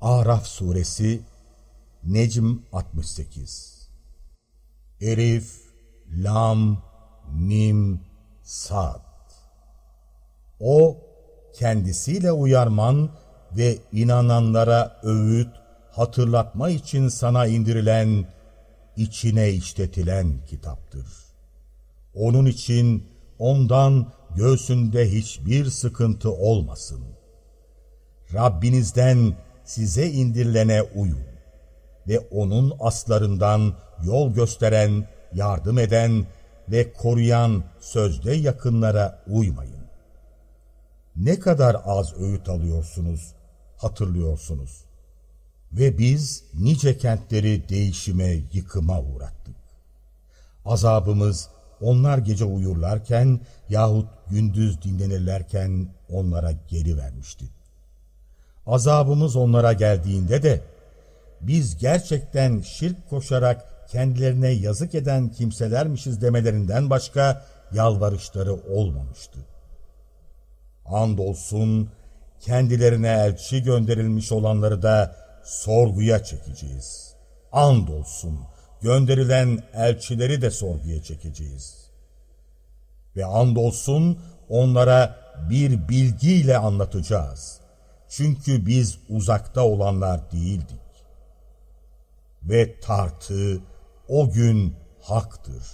Araf suresi Necm 68 Elif, Lam, Mim, Sad O kendisiyle uyarman ve inananlara öğüt, hatırlatma için sana indirilen, içine işletilen kitaptır. Onun için ondan göğsünde hiçbir sıkıntı olmasın. Rabbinizden size indirilene uyun ve onun aslarından yol gösteren, yardım eden ve koruyan sözde yakınlara uymayın. Ne kadar az öğüt alıyorsunuz, hatırlıyorsunuz. Ve biz nice kentleri değişime, yıkıma uğrattık. Azabımız onlar gece uyurlarken yahut gündüz dinlenirlerken onlara geri vermişti. Azabımız onlara geldiğinde de biz gerçekten şirk koşarak kendilerine yazık eden kimselermişiz demelerinden başka yalvarışları olmamıştı. Andolsun kendilerine elçi gönderilmiş olanları da sorguya çekeceğiz. Andolsun gönderilen elçileri de sorguya çekeceğiz. Ve andolsun onlara bir bilgiyle anlatacağız. Çünkü biz uzakta olanlar değildik. Ve tartı o gün haktır.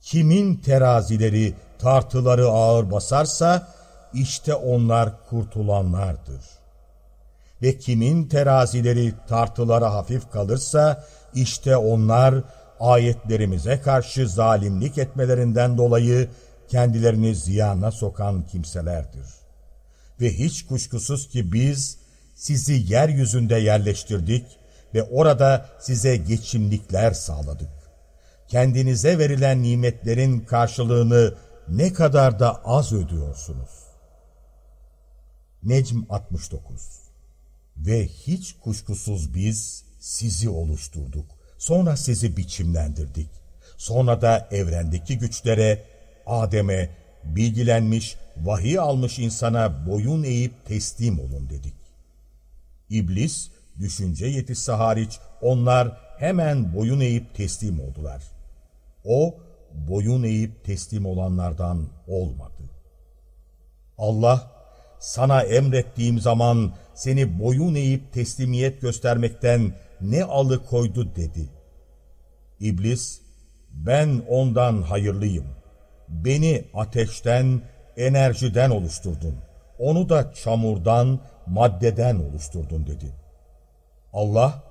Kimin terazileri tartıları ağır basarsa işte onlar kurtulanlardır. Ve kimin terazileri tartılara hafif kalırsa işte onlar ayetlerimize karşı zalimlik etmelerinden dolayı kendilerini ziyana sokan kimselerdir. Ve hiç kuşkusuz ki biz sizi yeryüzünde yerleştirdik ve orada size geçimlikler sağladık. Kendinize verilen nimetlerin karşılığını ne kadar da az ödüyorsunuz. Necm 69 Ve hiç kuşkusuz biz sizi oluşturduk. Sonra sizi biçimlendirdik. Sonra da evrendeki güçlere, Adem'e, bilgilenmiş, vahiy almış insana boyun eğip teslim olun dedik. İblis, düşünce yetisi hariç onlar hemen boyun eğip teslim oldular. O, boyun eğip teslim olanlardan olmadı. Allah, sana emrettiğim zaman seni boyun eğip teslimiyet göstermekten ne alıkoydu dedi. İblis, ben ondan hayırlıyım. Beni ateşten, enerjiden oluşturdun. Onu da çamurdan, maddeden oluşturdun dedi. Allah,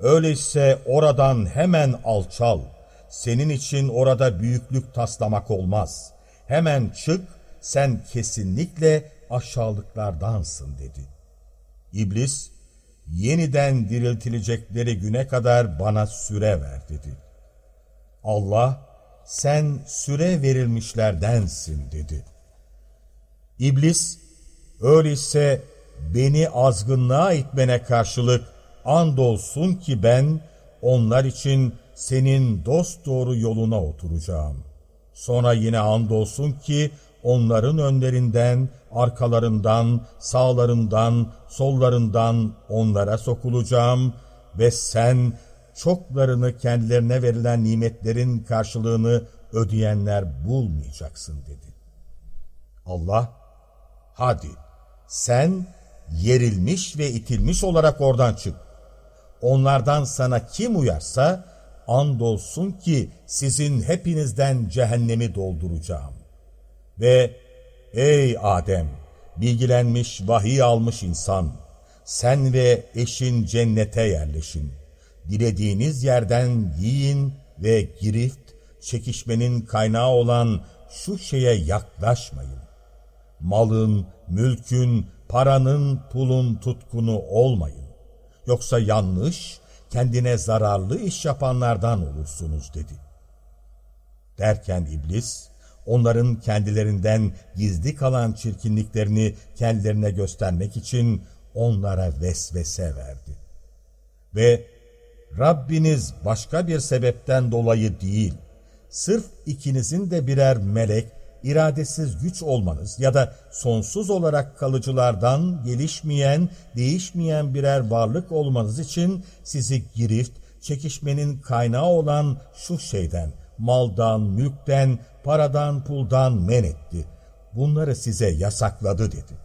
öyleyse oradan hemen alçal. Senin için orada büyüklük taslamak olmaz. Hemen çık, sen kesinlikle aşağılıklardansın dedi. İblis, yeniden diriltilecekleri güne kadar bana süre ver dedi. Allah, sen süre verilmişlerdensin dedi. İblis, öyleyse beni azgınlığa itmene karşılık andolsun ki ben onlar için senin dost doğru yoluna oturacağım. Sonra yine andolsun ki onların önlerinden, arkalarından, sağlarından, sollarından onlara sokulacağım ve sen çoklarını kendilerine verilen nimetlerin karşılığını ödeyenler bulmayacaksın dedi. Allah, hadi sen yerilmiş ve itilmiş olarak oradan çık. Onlardan sana kim uyarsa, andolsun ki sizin hepinizden cehennemi dolduracağım. Ve ey Adem, bilgilenmiş, vahiy almış insan, sen ve eşin cennete yerleşin. Dilediğiniz yerden yiyin ve girift, çekişmenin kaynağı olan şu şeye yaklaşmayın. Malın, mülkün, paranın, pulun tutkunu olmayın. Yoksa yanlış, kendine zararlı iş yapanlardan olursunuz dedi. Derken iblis, onların kendilerinden gizli kalan çirkinliklerini kendilerine göstermek için onlara vesvese verdi. Ve Rabbiniz başka bir sebepten dolayı değil, sırf ikinizin de birer melek iradesiz güç olmanız ya da sonsuz olarak kalıcılardan gelişmeyen, değişmeyen birer varlık olmanız için sizi girift, çekişmenin kaynağı olan şu şeyden, maldan, mülkten, paradan, puldan men etti. Bunları size yasakladı dedi.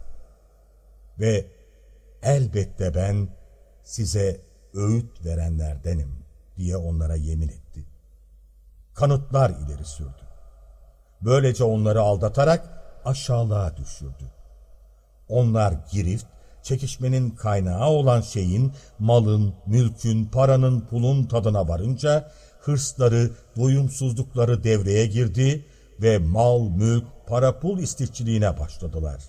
Ve elbette ben size öğüt verenlerdenim diye onlara yemin etti. Kanıtlar ileri sürdü. Böylece onları aldatarak aşağılığa düşürdü. Onlar girift, çekişmenin kaynağı olan şeyin, malın, mülkün, paranın, pulun tadına varınca hırsları, doyumsuzlukları devreye girdi ve mal, mülk, para pul istifçiliğine başladılar.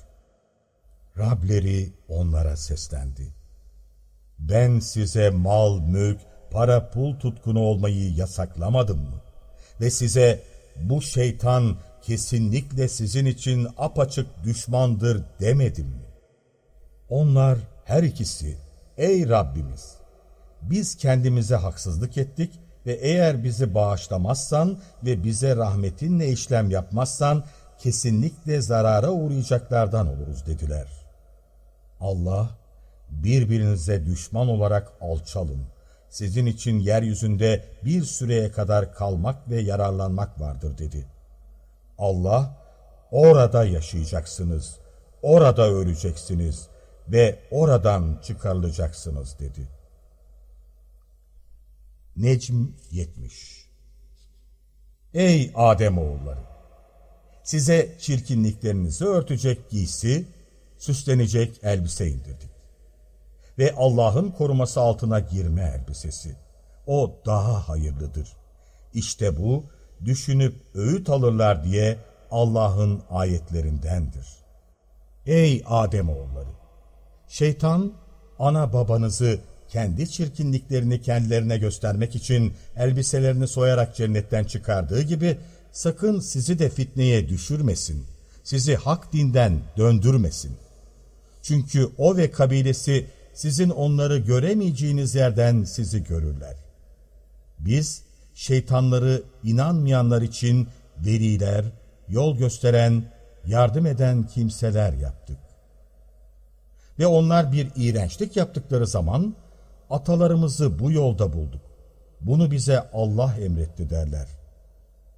Rableri onlara seslendi. Ben size mal, mülk, para pul tutkunu olmayı yasaklamadım mı? Ve size bu şeytan kesinlikle sizin için apaçık düşmandır demedim mi? Onlar her ikisi, ey Rabbimiz, biz kendimize haksızlık ettik ve eğer bizi bağışlamazsan ve bize rahmetinle işlem yapmazsan kesinlikle zarara uğrayacaklardan oluruz dediler. Allah, birbirinize düşman olarak alçalın. Sizin için yeryüzünde bir süreye kadar kalmak ve yararlanmak vardır dedi. Allah, orada yaşayacaksınız, orada öleceksiniz ve oradan çıkarılacaksınız dedi. Necm 70 Ey Adem oğulları! Size çirkinliklerinizi örtecek giysi, süslenecek elbise indirdik. Ve Allah'ın koruması altına girme elbisesi. O daha hayırlıdır. İşte bu, düşünüp öğüt alırlar diye Allah'ın ayetlerindendir. Ey Adem oğulları! Şeytan, ana babanızı kendi çirkinliklerini kendilerine göstermek için elbiselerini soyarak cennetten çıkardığı gibi sakın sizi de fitneye düşürmesin, sizi hak dinden döndürmesin. Çünkü o ve kabilesi sizin onları göremeyeceğiniz yerden sizi görürler. Biz şeytanları inanmayanlar için veliler, yol gösteren, yardım eden kimseler yaptık. Ve onlar bir iğrençlik yaptıkları zaman atalarımızı bu yolda bulduk. Bunu bize Allah emretti derler.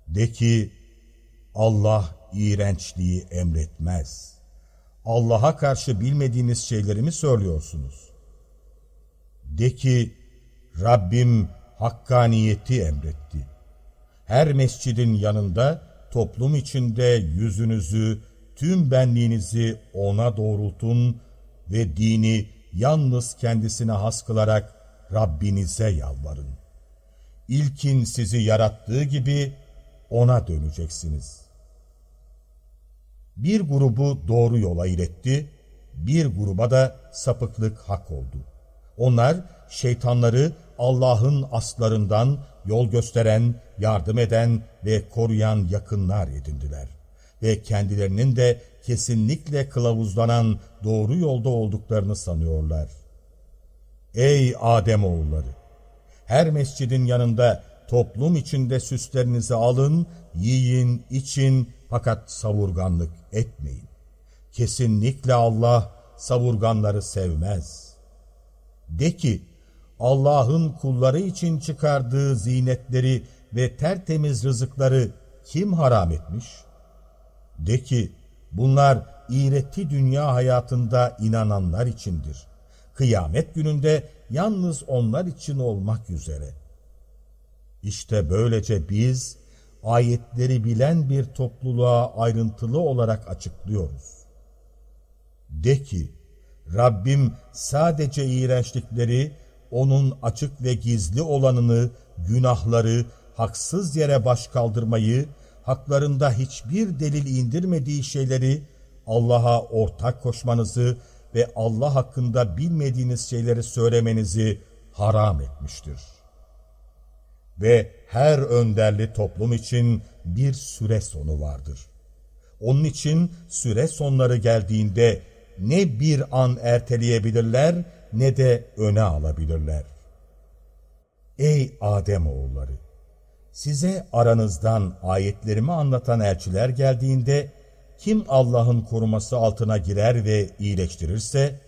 De ki Allah iğrençliği emretmez. Allah'a karşı bilmediğiniz şeyleri mi söylüyorsunuz? De ki Rabbim hakkaniyeti emretti. Her mescidin yanında toplum içinde yüzünüzü, tüm benliğinizi ona doğrultun ve dini yalnız kendisine has kılarak Rabbinize yalvarın. İlkin sizi yarattığı gibi ona döneceksiniz. Bir grubu doğru yola iletti, bir gruba da sapıklık hak oldu. Onlar şeytanları Allah'ın aslarından yol gösteren, yardım eden ve koruyan yakınlar edindiler. Ve kendilerinin de kesinlikle kılavuzlanan doğru yolda olduklarını sanıyorlar. Ey Adem oğulları! Her mescidin yanında toplum içinde süslerinizi alın, yiyin, için fakat savurganlık etmeyin. Kesinlikle Allah savurganları sevmez. De ki, Allah'ın kulları için çıkardığı zinetleri ve tertemiz rızıkları kim haram etmiş? De ki, bunlar iğreti dünya hayatında inananlar içindir. Kıyamet gününde yalnız onlar için olmak üzere. İşte böylece biz, ayetleri bilen bir topluluğa ayrıntılı olarak açıklıyoruz. De ki, Rabbim sadece iğrençlikleri, onun açık ve gizli olanını, günahları, haksız yere baş kaldırmayı, haklarında hiçbir delil indirmediği şeyleri Allah'a ortak koşmanızı ve Allah hakkında bilmediğiniz şeyleri söylemenizi haram etmiştir. Ve her önderli toplum için bir süre sonu vardır. Onun için süre sonları geldiğinde ne bir an erteleyebilirler ne de öne alabilirler. Ey Adem oğulları! Size aranızdan ayetlerimi anlatan elçiler geldiğinde, kim Allah'ın koruması altına girer ve iyileştirirse,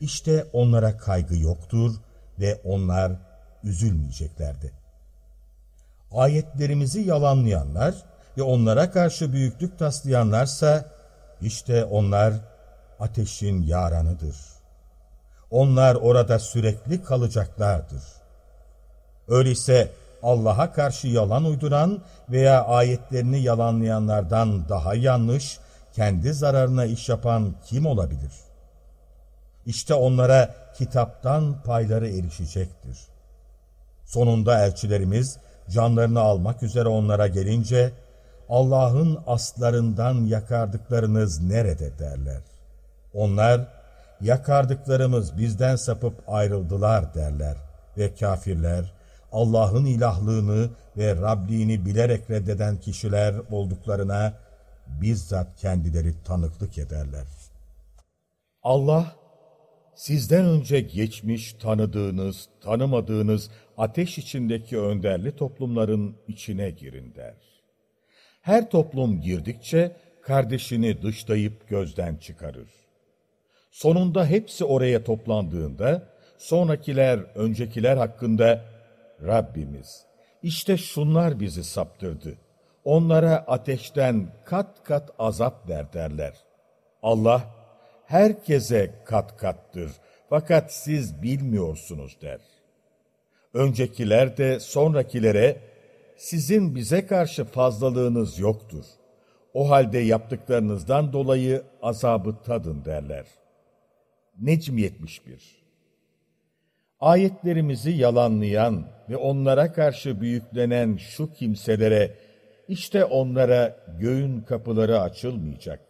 işte onlara kaygı yoktur ve onlar üzülmeyeceklerdi. Ayetlerimizi yalanlayanlar ve onlara karşı büyüklük taslayanlarsa, işte onlar ateşin yaranıdır. Onlar orada sürekli kalacaklardır. Öyleyse Allah'a karşı yalan uyduran veya ayetlerini yalanlayanlardan daha yanlış, kendi zararına iş yapan kim olabilir? İşte onlara kitaptan payları erişecektir. Sonunda elçilerimiz canlarını almak üzere onlara gelince, Allah'ın aslarından yakardıklarınız nerede derler. Onlar, yakardıklarımız bizden sapıp ayrıldılar derler ve kafirler, Allah'ın ilahlığını ve Rabliğini bilerek reddeden kişiler olduklarına bizzat kendileri tanıklık ederler. Allah, sizden önce geçmiş tanıdığınız, tanımadığınız ateş içindeki önderli toplumların içine girin der. Her toplum girdikçe kardeşini dışlayıp gözden çıkarır. Sonunda hepsi oraya toplandığında, sonrakiler öncekiler hakkında Rabbimiz, işte şunlar bizi saptırdı. Onlara ateşten kat kat azap ver derler. Allah, herkese kat kattır fakat siz bilmiyorsunuz der. Öncekiler de sonrakilere, sizin bize karşı fazlalığınız yoktur. O halde yaptıklarınızdan dolayı azabı tadın derler. Necm 71 Ayetlerimizi yalanlayan ve onlara karşı büyüklenen şu kimselere, işte onlara göğün kapıları açılmayacak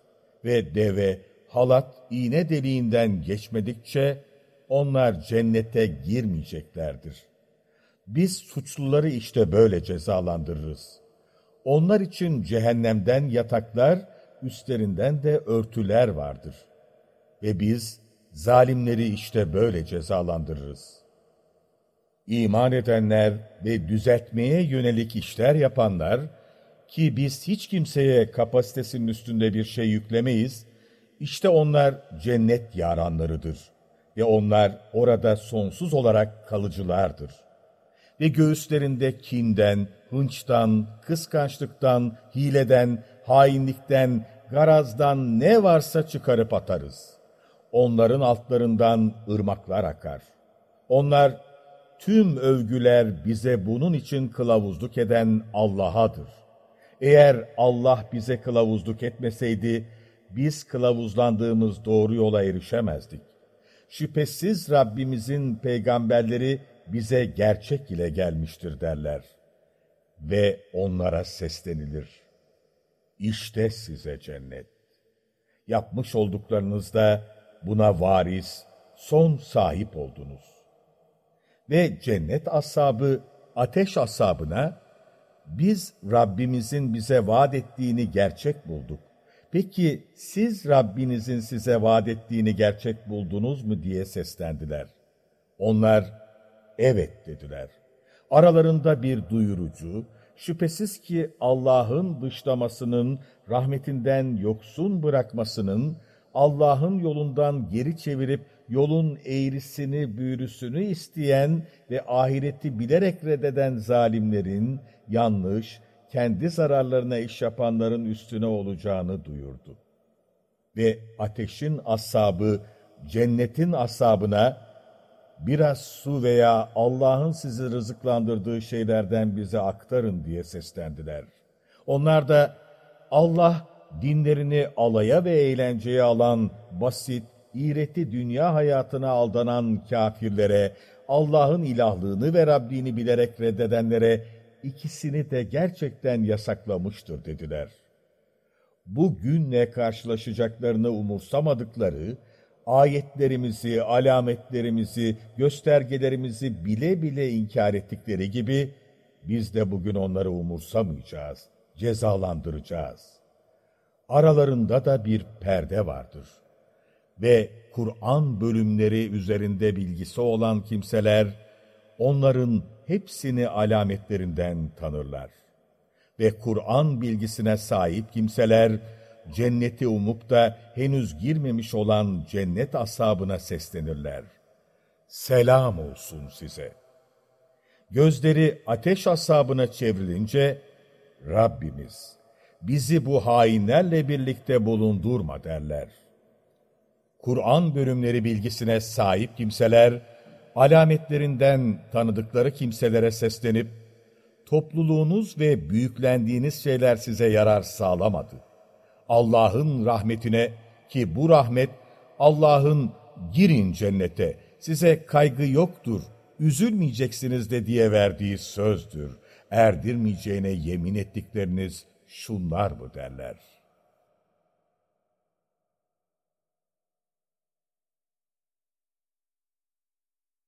ve deve, halat, iğne deliğinden geçmedikçe onlar cennete girmeyeceklerdir. Biz suçluları işte böyle cezalandırırız. Onlar için cehennemden yataklar, üstlerinden de örtüler vardır. Ve biz zalimleri işte böyle cezalandırırız. İman edenler ve düzeltmeye yönelik işler yapanlar, ki biz hiç kimseye kapasitesinin üstünde bir şey yüklemeyiz, işte onlar cennet yaranlarıdır ve onlar orada sonsuz olarak kalıcılardır. Ve göğüslerinde kinden, hınçtan, kıskançlıktan, hileden, hainlikten, garazdan ne varsa çıkarıp atarız. Onların altlarından ırmaklar akar. Onlar tüm övgüler bize bunun için kılavuzluk eden Allah'adır. Eğer Allah bize kılavuzluk etmeseydi, biz kılavuzlandığımız doğru yola erişemezdik. Şüphesiz Rabbimizin peygamberleri bize gerçek ile gelmiştir derler. Ve onlara seslenilir. İşte size cennet. Yapmış olduklarınızda buna varis, son sahip oldunuz ve cennet ashabı ateş ashabına biz Rabbimizin bize vaat ettiğini gerçek bulduk. Peki siz Rabbinizin size vaat ettiğini gerçek buldunuz mu diye seslendiler. Onlar evet dediler. Aralarında bir duyurucu, şüphesiz ki Allah'ın dışlamasının, rahmetinden yoksun bırakmasının, Allah'ın yolundan geri çevirip yolun eğrisini, büyürüsünü isteyen ve ahireti bilerek reddeden zalimlerin, yanlış, kendi zararlarına iş yapanların üstüne olacağını duyurdu. Ve ateşin asabı, cennetin asabına, biraz su veya Allah'ın sizi rızıklandırdığı şeylerden bize aktarın diye seslendiler. Onlar da Allah dinlerini alaya ve eğlenceye alan basit, iğreti dünya hayatına aldanan kafirlere, Allah'ın ilahlığını ve Rabbini bilerek reddedenlere ikisini de gerçekten yasaklamıştır dediler. Bu günle karşılaşacaklarını umursamadıkları, ayetlerimizi, alametlerimizi, göstergelerimizi bile bile inkar ettikleri gibi, biz de bugün onları umursamayacağız, cezalandıracağız. Aralarında da bir perde vardır ve Kur'an bölümleri üzerinde bilgisi olan kimseler, onların hepsini alametlerinden tanırlar. Ve Kur'an bilgisine sahip kimseler, cenneti umup da henüz girmemiş olan cennet ashabına seslenirler. Selam olsun size. Gözleri ateş ashabına çevrilince, Rabbimiz bizi bu hainlerle birlikte bulundurma derler. Kur'an bölümleri bilgisine sahip kimseler, alametlerinden tanıdıkları kimselere seslenip, topluluğunuz ve büyüklendiğiniz şeyler size yarar sağlamadı. Allah'ın rahmetine ki bu rahmet Allah'ın girin cennete, size kaygı yoktur, üzülmeyeceksiniz de diye verdiği sözdür. Erdirmeyeceğine yemin ettikleriniz şunlar mı derler.''